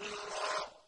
نَصْرًا